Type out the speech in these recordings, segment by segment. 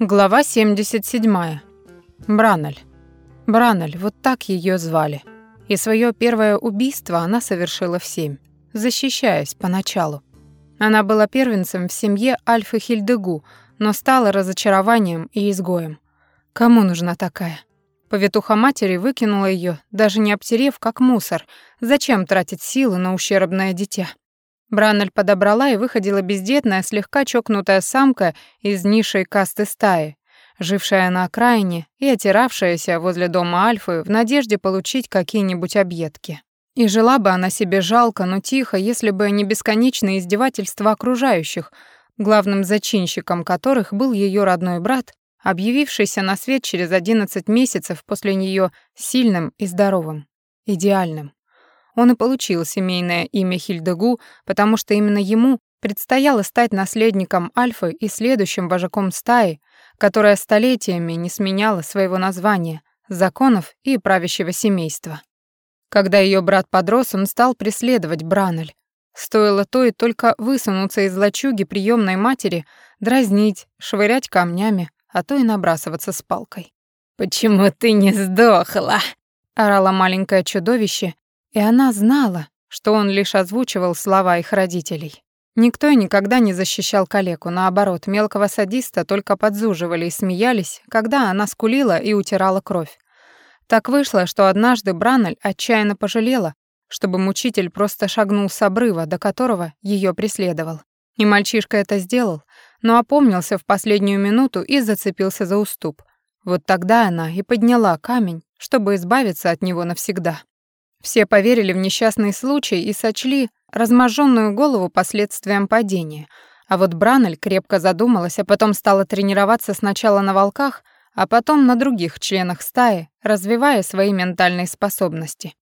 Глава 77. Бранель. Бранель, вот так ее звали. И свое первое убийство она совершила в семь, защищаясь поначалу. Она была первенцем в семье Альфы Хильдегу, но стала разочарованием и изгоем. Кому нужна такая? Повитуха матери выкинула ее, даже не обтерев, как мусор. Зачем тратить силы на ущербное дитя? Браннель подобрала и выходила бездетная, слегка чокнутая самка из низшей касты стаи, жившая на окраине и отиравшаяся возле дома Альфы в надежде получить какие-нибудь объедки. И жила бы она себе жалко, но тихо, если бы не бесконечные издевательства окружающих, главным зачинщиком которых был ее родной брат, объявившийся на свет через 11 месяцев после нее сильным и здоровым, идеальным. Он и получил семейное имя Хильдегу, потому что именно ему предстояло стать наследником Альфы и следующим вожаком стаи, которая столетиями не сменяла своего названия, законов и правящего семейства. Когда ее брат подрос, он стал преследовать Бранель. Стоило то и только высунуться из лачуги приемной матери, дразнить, швырять камнями, а то и набрасываться с палкой. «Почему ты не сдохла?» — орало маленькое чудовище, и она знала, что он лишь озвучивал слова их родителей. Никто и никогда не защищал калеку, наоборот, мелкого садиста только подзуживали и смеялись, когда она скулила и утирала кровь. Так вышло, что однажды Бранель отчаянно пожалела, чтобы мучитель просто шагнул с обрыва, до которого ее преследовал. И мальчишка это сделал, но опомнился в последнюю минуту и зацепился за уступ. Вот тогда она и подняла камень, чтобы избавиться от него навсегда. Все поверили в несчастный случай и сочли разможженную голову последствием падения. А вот Бранель крепко задумалась, а потом стала тренироваться сначала на волках, а потом на других членах стаи, развивая свои ментальные способности.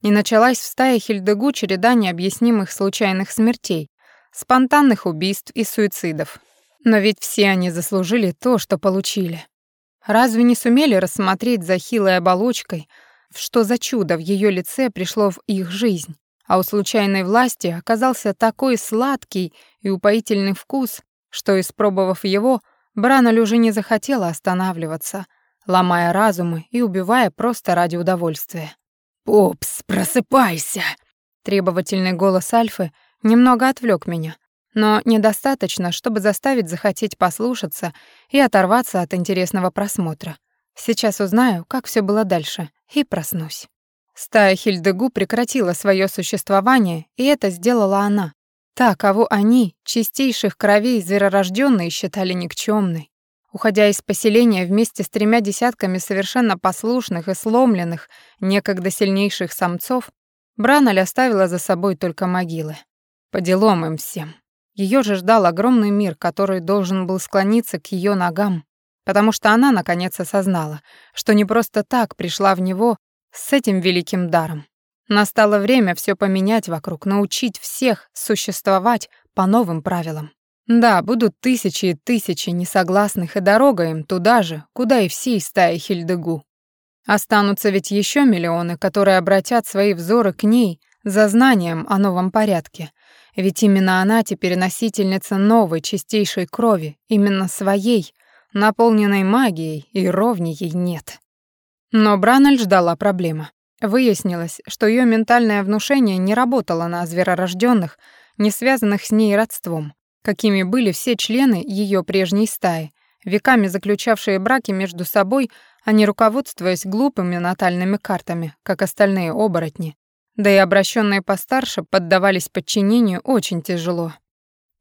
И началась в стае Хильдегу череда необъяснимых случайных смертей, спонтанных убийств и суицидов. Но ведь все они заслужили то, что получили. Разве не сумели рассмотреть за хилой оболочкой — что за чудо в ее лице пришло в их жизнь, а у случайной власти оказался такой сладкий и упоительный вкус, что, испробовав его, Браноль уже не захотела останавливаться, ломая разумы и убивая просто ради удовольствия. «Пупс, просыпайся!» Требовательный голос Альфы немного отвлек меня, но недостаточно, чтобы заставить захотеть послушаться и оторваться от интересного просмотра. Сейчас узнаю, как все было дальше, и проснусь. Стая Хильдегу прекратила свое существование, и это сделала она. Та, кого они, чистейших кровей зверорождённые, считали никчемной. Уходя из поселения вместе с тремя десятками совершенно послушных и сломленных, некогда сильнейших самцов, Браналь оставила за собой только могилы. По делам им всем. Ее же ждал огромный мир, который должен был склониться к ее ногам, потому что она наконец осознала, что не просто так пришла в него с этим великим даром. Настало время все поменять вокруг, научить всех существовать по новым правилам. Да, будут тысячи и тысячи несогласных, и дорога им туда же, куда и всей стаи Хильдегу. Останутся ведь еще миллионы, которые обратят свои взоры к ней за знанием о новом порядке. Ведь именно она теперь носительница новой, чистейшей крови, именно своей, наполненной магией, и ровней ей нет. Но Бранель ждала проблема. Выяснилось, что ее ментальное внушение не работало на зверорожденных, не связанных с ней родством, какими были все члены ее прежней стаи, веками заключавшие браки между собой, а не руководствуясь глупыми натальными картами, как остальные оборотни. Да и обращенные постарше поддавались подчинению очень тяжело.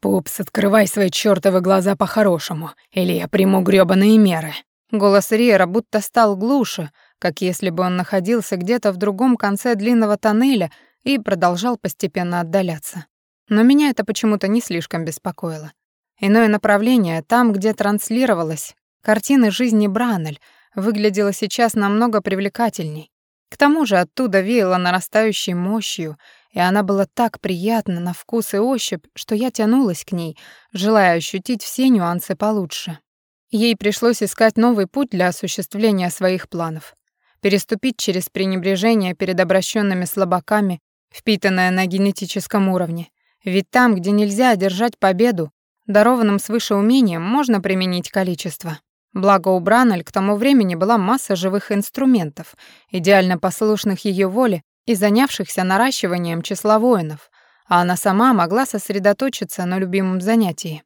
«Пупс, открывай свои чёртовы глаза по-хорошему, или я приму грёбаные меры». Голос Риера будто стал глуше, как если бы он находился где-то в другом конце длинного тоннеля и продолжал постепенно отдаляться. Но меня это почему-то не слишком беспокоило. Иное направление, там, где транслировалась картина жизни Бранель, выглядело сейчас намного привлекательней. К тому же оттуда веяло нарастающей мощью, и она была так приятна на вкус и ощупь, что я тянулась к ней, желая ощутить все нюансы получше. Ей пришлось искать новый путь для осуществления своих планов. Переступить через пренебрежение перед обращенными слабаками, впитанное на генетическом уровне. Ведь там, где нельзя одержать победу, дарованным свыше умением можно применить количество. Благо у Бранель к тому времени была масса живых инструментов, идеально послушных ее воле и занявшихся наращиванием числа воинов, а она сама могла сосредоточиться на любимом занятии.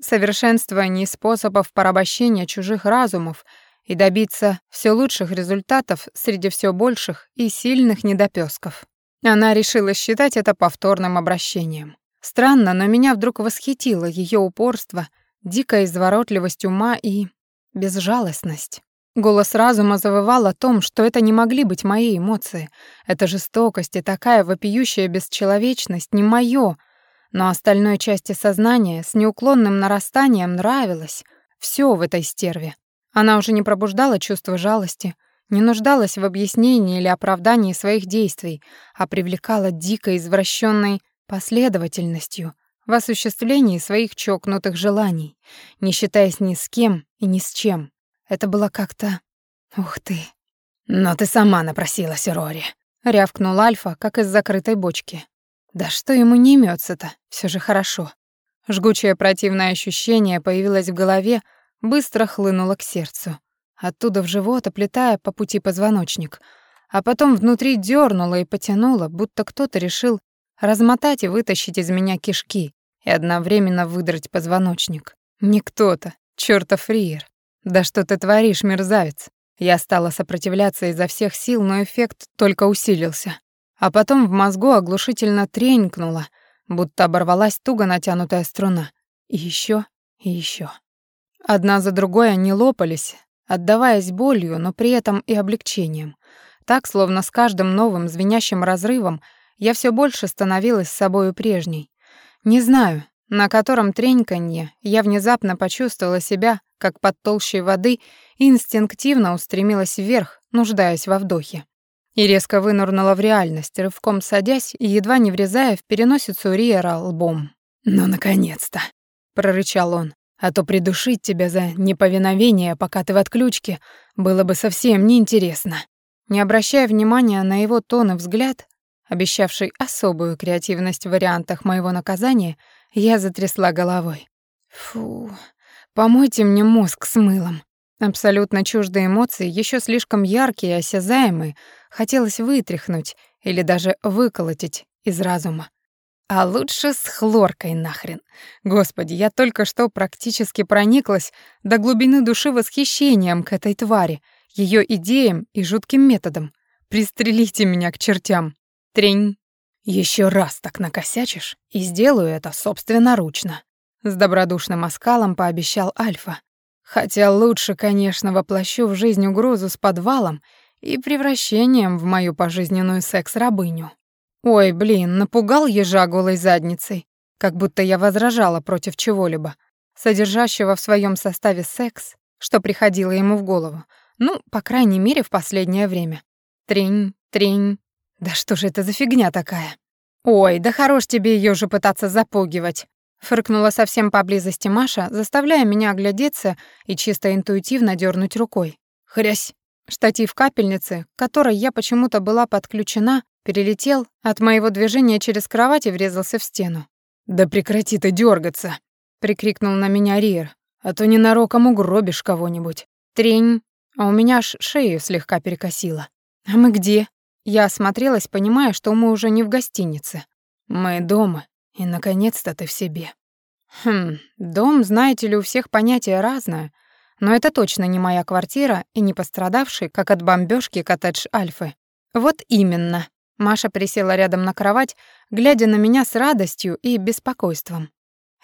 Совершенствование способов порабощения чужих разумов и добиться все лучших результатов среди все больших и сильных недопёсков. Она решила считать это повторным обращением. Странно, но меня вдруг восхитило ее упорство, дикая изворотливость ума и безжалостность. Голос разума завывал о том, что это не могли быть мои эмоции. Эта жестокость и такая вопиющая бесчеловечность не моё, но остальной части сознания с неуклонным нарастанием нравилось. Всё в этой стерве. Она уже не пробуждала чувство жалости, не нуждалась в объяснении или оправдании своих действий, а привлекала дико извращенной последовательностью в осуществлении своих чокнутых желаний, не считаясь ни с кем и ни с чем. Это было как-то... Ух ты. «Но ты сама напросилась, Рори», — рявкнул Альфа, как из закрытой бочки. «Да что ему не имется-то? Все же хорошо». Жгучее противное ощущение появилось в голове, быстро хлынуло к сердцу. Оттуда в живот, оплетая по пути позвоночник. А потом внутри дернуло и потянуло, будто кто-то решил размотать и вытащить из меня кишки и одновременно выдрать позвоночник. Не кто-то, чёртов Риер. Да что ты творишь, мерзавец? Я стала сопротивляться изо всех сил, но эффект только усилился. А потом в мозгу оглушительно тренькнуло, будто оборвалась туго натянутая струна. И ещё, и ещё. Одна за другой они лопались, отдаваясь болью, но при этом и облегчением. Так, словно с каждым новым звенящим разрывом я все больше становилась собою прежней. Не знаю, на котором треньканье я внезапно почувствовала себя, как под толщей воды, и инстинктивно устремилась вверх, нуждаясь во вдохе. И резко вынурнула в реальность, рывком садясь и едва не врезая в переносицу Риера лбом. «Ну, наконец-то!» — прорычал он. А то придушить тебя за неповиновение, пока ты в отключке, было бы совсем неинтересно. Не обращая внимания на его тон и взгляд, обещавший особую креативность в вариантах моего наказания, я затрясла головой. Фу, помойте мне мозг с мылом. Абсолютно чуждые эмоции, еще слишком яркие и осязаемые, хотелось вытряхнуть или даже выколотить из разума. А лучше с хлоркой нахрен. Господи, я только что практически прониклась до глубины души восхищением к этой твари, ее идеям и жутким методам. Пристрелите меня к чертям. Трень. Еще раз так накосячишь, и сделаю это собственноручно. С добродушным оскалом пообещал Альфа. Хотя лучше, конечно, воплощу в жизнь угрозу с подвалом и превращением в мою пожизненную секс-рабыню. Ой, блин, напугал ежа голой задницей, как будто я возражала против чего-либо, содержащего в своем составе секс, что приходило ему в голову. Ну, по крайней мере, в последнее время. Трень, трень. Да что же это за фигня такая? Ой, да хорош тебе ее же пытаться запугивать. Фыркнула совсем поблизости Маша, заставляя меня оглядеться и чисто интуитивно дернуть рукой. Хрясь. Штатив капельницы, к которой я почему-то была подключена, перелетел от моего движения через кровать и врезался в стену. «Да прекрати ты дергаться! прикрикнул на меня Риер, «а то ненароком угробишь кого-нибудь». Трень, а у меня аж шею слегка перекосило. «А мы где?» Я осмотрелась, понимая, что мы уже не в гостинице. «Мы дома, и наконец-то ты в себе». Хм, дом, знаете ли, у всех понятие разное, но это точно не моя квартира и не пострадавший, как от бомбёжки коттедж Альфы. Вот именно. Маша присела рядом на кровать, глядя на меня с радостью и беспокойством.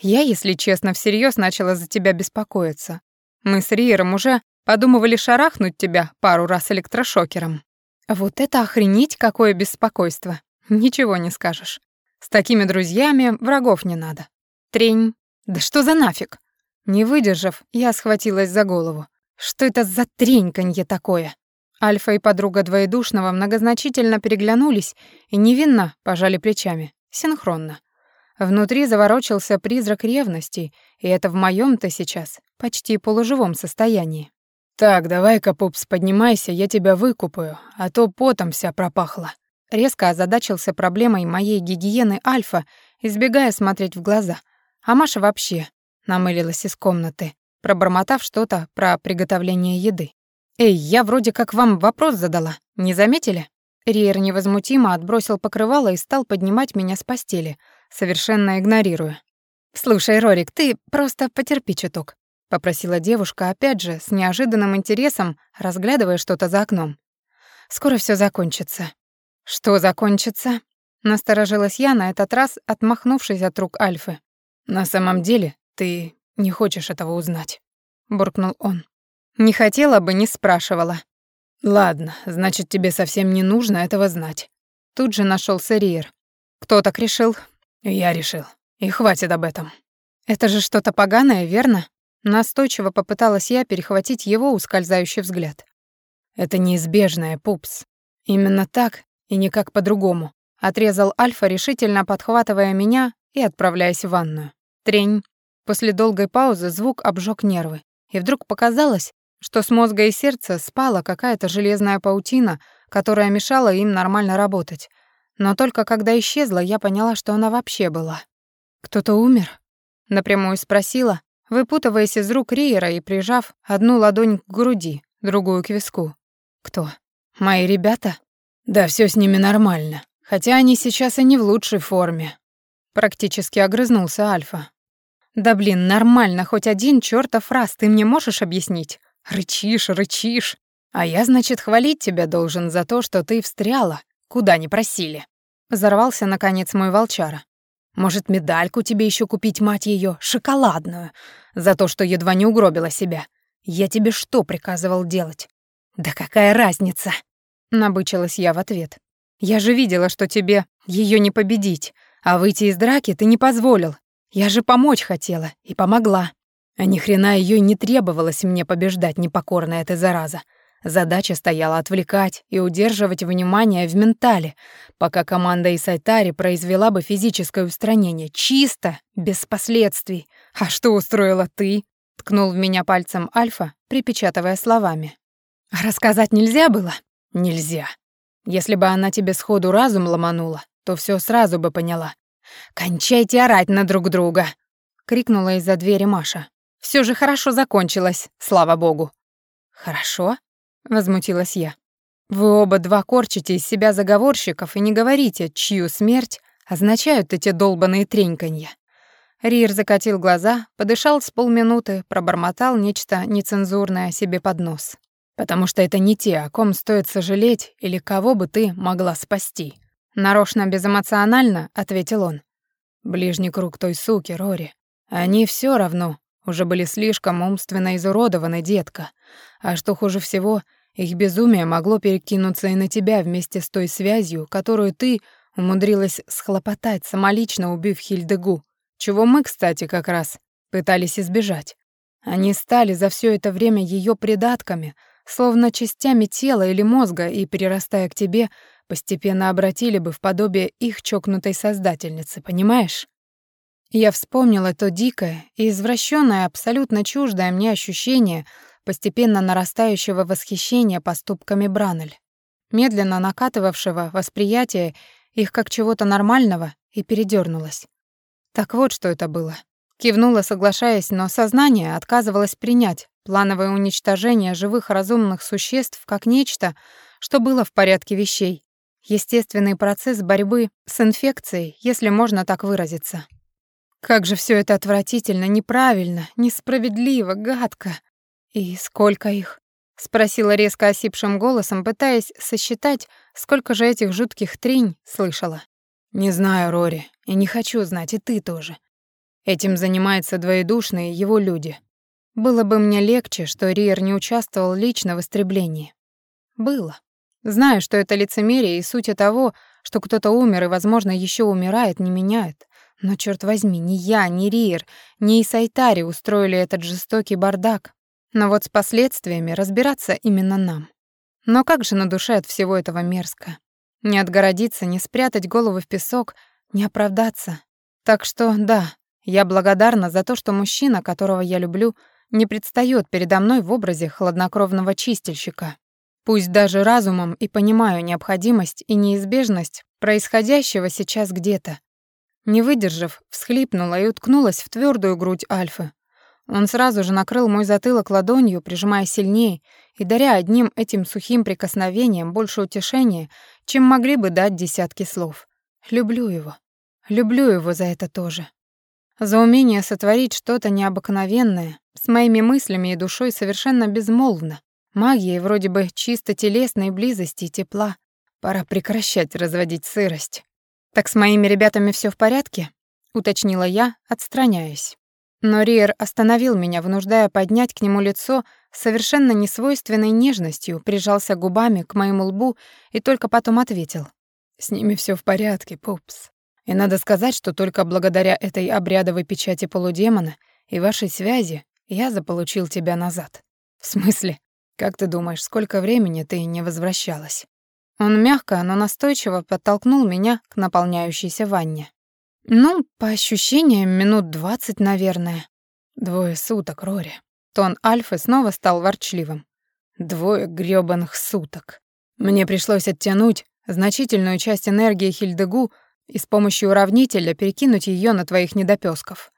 Я, если честно, всерьез начала за тебя беспокоиться. Мы с Риером уже подумывали шарахнуть тебя пару раз электрошокером. Вот это охренеть какое беспокойство. Ничего не скажешь. С такими друзьями врагов не надо. Трень. Да что за нафиг? Не выдержав, я схватилась за голову. Что это за треньканье такое? Альфа и подруга двоедушного многозначительно переглянулись и невинно пожали плечами, синхронно. Внутри заворочился призрак ревности, и это в моем то сейчас почти полуживом состоянии. «Так, давай-ка, пупс, поднимайся, я тебя выкупаю, а то потом вся пропахла». Резко озадачился проблемой моей гигиены Альфа, избегая смотреть в глаза. А Маша вообще намылилась из комнаты. пробормотав что-то про приготовление еды. «Эй, я вроде как вам вопрос задала, не заметили?» Риер невозмутимо отбросил покрывало и стал поднимать меня с постели, совершенно игнорируя. «Слушай, Рорик, ты просто потерпи чуток», — попросила девушка, опять же, с неожиданным интересом, разглядывая что-то за окном. «Скоро все закончится». «Что закончится?» — насторожилась я, на этот раз отмахнувшись от рук Альфы. «На самом деле ты не хочешь этого узнать», — буркнул он. «Не хотела бы, не спрашивала». «Ладно, значит, тебе совсем не нужно этого знать». Тут же нашелся Риер. «Кто так решил?» «Я решил. И хватит об этом». «Это же что-то поганое, верно?» Настойчиво попыталась я перехватить его ускользающий взгляд. «Это неизбежное, пупс. Именно так и никак по-другому», — отрезал Альфа, решительно подхватывая меня и отправляясь в ванную. Трень. После долгой паузы звук обжег нервы, и вдруг показалось, что с мозга и сердца спала какая-то железная паутина, которая мешала им нормально работать. Но только когда исчезла, я поняла, что она вообще была. «Кто-то умер?» — напрямую спросила, выпутываясь из рук Риера и прижав одну ладонь к груди, другую к виску. «Кто? Мои ребята?» «Да все с ними нормально, хотя они сейчас и не в лучшей форме», — практически огрызнулся Альфа. «Да блин, нормально, хоть один чёртов раз ты мне можешь объяснить? Рычишь, рычишь. А я, значит, хвалить тебя должен за то, что ты встряла, куда не просили». Взорвался, наконец, мой волчара. «Может, медальку тебе еще купить, мать ее, шоколадную, за то, что едва не угробила себя? Я тебе что приказывал делать?» «Да какая разница?» — набычилась я в ответ. «Я же видела, что тебе ее не победить, а выйти из драки ты не позволил. Я же помочь хотела и помогла. А ни хрена ее не требовалось мне побеждать, непокорная ты зараза. Задача стояла отвлекать и удерживать внимание в ментале, пока команда Исайтари произвела бы физическое устранение, чисто, без последствий. «А что устроила ты?» — ткнул в меня пальцем Альфа, припечатывая словами. «А рассказать нельзя было?» «Нельзя. Если бы она тебе сходу разум ломанула, то все сразу бы поняла. «Кончайте орать на друг друга!» — крикнула из-за двери Маша. Все же хорошо закончилось, слава богу». «Хорошо?» — возмутилась я. «Вы оба два корчите из себя заговорщиков и не говорите, чью смерть означают эти долбаные треньканья». Рир закатил глаза, подышал с полминуты, пробормотал нечто нецензурное себе под нос. «Потому что это не те, о ком стоит сожалеть или кого бы ты могла спасти». Нарочно безэмоционально ответил он. «Ближний круг той суки, Рори. Они все равно уже были слишком умственно изуродованы, детка. А что хуже всего, их безумие могло перекинуться и на тебя вместе с той связью, которую ты умудрилась схлопотать, самолично убив Хильдегу, чего мы, кстати, как раз пытались избежать. Они стали за все это время ее придатками, словно частями тела или мозга, и, перерастая к тебе, постепенно обратили бы в подобие их чокнутой создательницы, понимаешь? Я вспомнила то дикое и извращенное, абсолютно чуждое мне ощущение постепенно нарастающего восхищения поступками Бранель, медленно накатывавшего восприятие их как чего-то нормального, и передернулась. Так вот, что это было. Кивнула, соглашаясь, но сознание отказывалось принять плановое уничтожение живых разумных существ как нечто, что было в порядке вещей. Естественный процесс борьбы с инфекцией, если можно так выразиться. Как же все это отвратительно, неправильно, несправедливо, гадко. И сколько их? спросила резко осипшим голосом, пытаясь сосчитать, сколько же этих жутких тринь слышала. Не знаю, Рори, и не хочу знать, и ты тоже. Этим занимаются двоедушные его люди. Было бы мне легче, что Риер не участвовал лично в истреблении. Было. Знаю, что это лицемерие и суть того, что кто-то умер и, возможно, еще умирает, не меняет. Но, черт возьми, ни я, ни Риер, ни Исайтари устроили этот жестокий бардак. Но вот с последствиями разбираться именно нам. Но как же на душе от всего этого мерзко. Не отгородиться, не спрятать голову в песок, не оправдаться. Так что, да, я благодарна за то, что мужчина, которого я люблю, не предстаёт передо мной в образе хладнокровного чистильщика. Пусть даже разумом и понимаю необходимость и неизбежность происходящего сейчас где-то, не выдержав, всхлипнула и уткнулась в твердую грудь Альфы. Он сразу же накрыл мой затылок ладонью, прижимая сильнее и даря одним этим сухим прикосновением больше утешения, чем могли бы дать десятки слов. Люблю его. Люблю его за это тоже. За умение сотворить что-то необыкновенное, с моими мыслями и душой совершенно безмолвно. Магией вроде бы чисто телесной близости и тепла. Пора прекращать разводить сырость. «Так с моими ребятами все в порядке?» — уточнила я, отстраняясь. Но Риер остановил меня, вынуждая поднять к нему лицо с совершенно несвойственной нежностью, прижался губами к моему лбу и только потом ответил. «С ними все в порядке, пупс. И надо сказать, что только благодаря этой обрядовой печати полудемона и вашей связи я заполучил тебя назад. В смысле? Как ты думаешь, сколько времени ты не возвращалась?» Он мягко, но настойчиво подтолкнул меня к наполняющейся ванне. Ну, по ощущениям, минут двадцать, наверное. Двое суток, Рори. Тон Альфы снова стал ворчливым. Двое грёбаных суток. Мне пришлось оттянуть значительную часть энергии Хильдегу и с помощью уравнителя перекинуть ее на твоих недопёсков.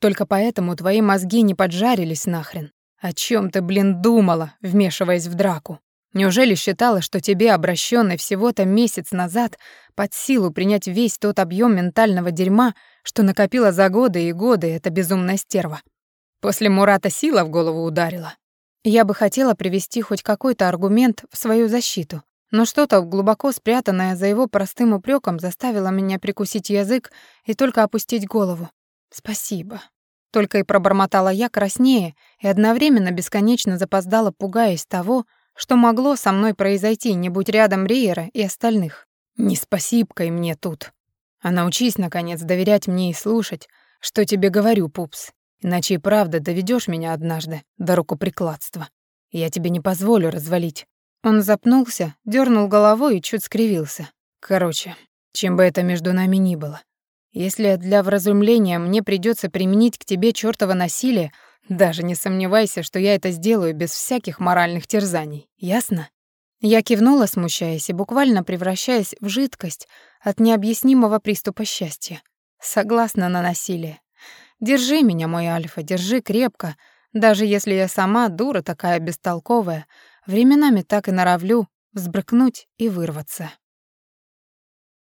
Только поэтому твои мозги не поджарились нахрен. О чем ты, блин, думала, вмешиваясь в драку? Неужели считала, что тебе, обращенный всего-то месяц назад, под силу принять весь тот объем ментального дерьма, что накопила за годы и годы эта безумная стерва? После Мурата сила в голову ударила. Я бы хотела привести хоть какой-то аргумент в свою защиту, но что-то глубоко спрятанное за его простым упреком заставило меня прикусить язык и только опустить голову. «Спасибо». Только и пробормотала я краснее и одновременно бесконечно запоздала, пугаясь того, что могло со мной произойти, не будь рядом Риера и остальных. Не спасибкой мне тут. А научись, наконец, доверять мне и слушать, что тебе говорю, пупс. Иначе и правда доведешь меня однажды до рукоприкладства. Я тебе не позволю развалить. Он запнулся, дернул головой и чуть скривился. Короче, чем бы это между нами ни было. Если для вразумления мне придется применить к тебе чёртово насилие, даже не сомневайся, что я это сделаю без всяких моральных терзаний. Ясно? Я кивнула, смущаясь и буквально превращаясь в жидкость от необъяснимого приступа счастья. Согласна на насилие. Держи меня, мой Альфа, держи крепко, даже если я сама дура такая бестолковая, временами так и норовлю взбрыкнуть и вырваться.